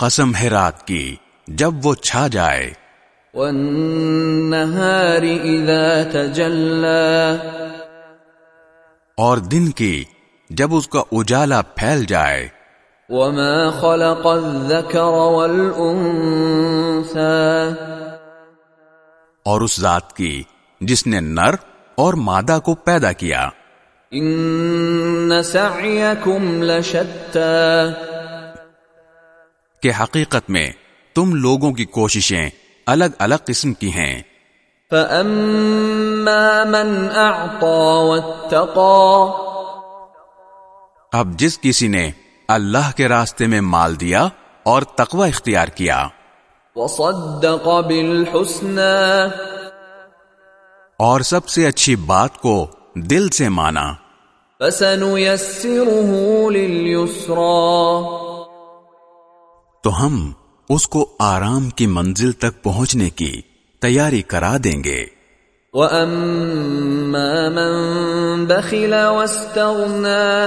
قسم ہے رات کی جب وہ چھا جائے۔ والنہار اذا تجلا اور دن کی جب اس کا اجالا پھیل جائے۔ وما خلق الذکر والانثى اور اس ذات کی جس نے نر اور مادہ کو پیدا کیا۔ ان سعیکم لشتا کہ حقیقت میں تم لوگوں کی کوششیں الگ الگ قسم کی ہیں۔ فاما من اعطى واتقى اب جس کسی نے اللہ کے راستے میں مال دیا اور تقوی اختیار کیا۔ وصدق بالحسنى اور سب سے اچھی بات کو دل سے مانا۔ فسنيسره لليسرى تو ہم اس کو آرام کی منزل تک پہنچنے کی تیاری کرا دیں گے۔ واما من بخل واستغنى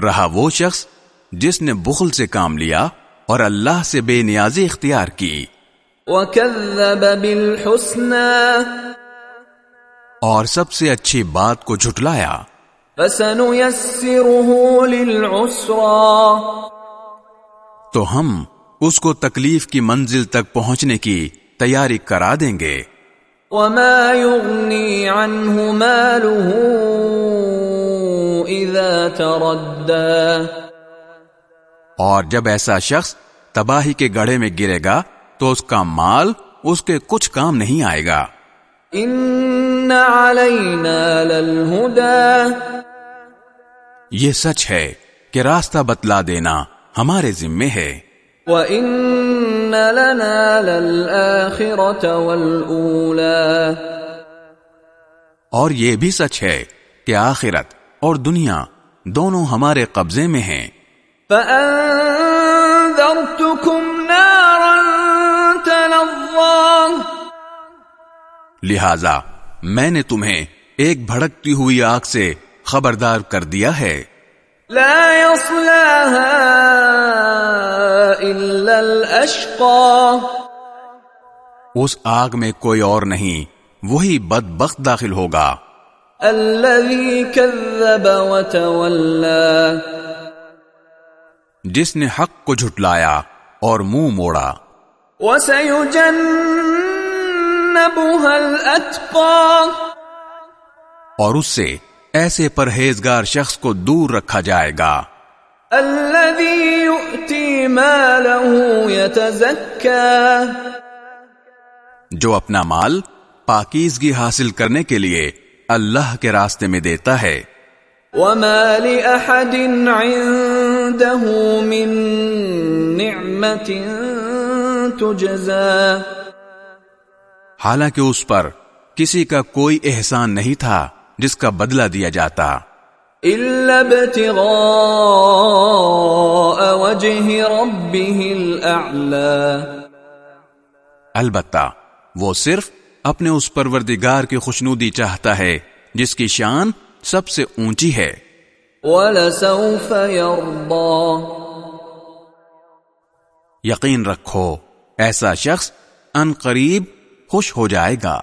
رہا وہ شخص جس نے بخل سے کام لیا اور اللہ سے بے نیازی اختیار کی۔ وكذب بالحسنى اور سب سے اچھی بات کو جھٹلایا۔ فسنيسره للعسرى تو ہم اس کو تکلیف کی منزل تک پہنچنے کی تیاری کرا دیں گے۔ وما يغني عنه ماله اذا تردى۔ اور جب ایسا شخص تباہی کے گڑھے میں گرے گا تو اس کا مال اس کے کچھ کام نہیں آئے گا۔ ان علينا للهدى۔ یہ سچ ہے کہ راستہ بتلا دینا ہمارے ذمے ہے۔ وان لنا للاخرة والاولى اور یہ بھی سچ ہے کہ آخرت اور دنیا دونوں ہمارے قبضے میں ہیں۔ فانذرتكم نارا تلظى۔ لہذا میں نے تمہیں ایک بھڑکتی ہوئی آگ سے خبردار کر دیا ہے۔ لا يصلاها الا الاشقى اس آگ میں کوئی اور نہیں وہی بدبخت داخل ہوگا۔ الذي كذب وتولى. جس نے حق کو جھٹلایا اور منہ موڑا۔ وسيجنبها الاتقى اور اس سے ایسے پرہیزگار شخص کو دور رکھا جائے گا۔ جو اپنا مال پاکیزگی حاصل کرنے کے لیے اللہ کے راستے میں دیتا ہے۔ وما لأحد عنده من نعمة تجزى۔ حالانکہ اس پر کسی کا کوئی احسان نہیں تھا۔ جس کا بدلہ دیا جاتا۔ إلا ابتغاء وجه ربه الأعلى۔ البتہ وہ صرف اپنے اس پروردگار کی خوشنودی چاہتا ہے جس کی شان سب سے اونچی ہے۔ ولسوف يرضى۔ یقین رکھو ایسا شخص ان قریب خوش ہو جائے گا۔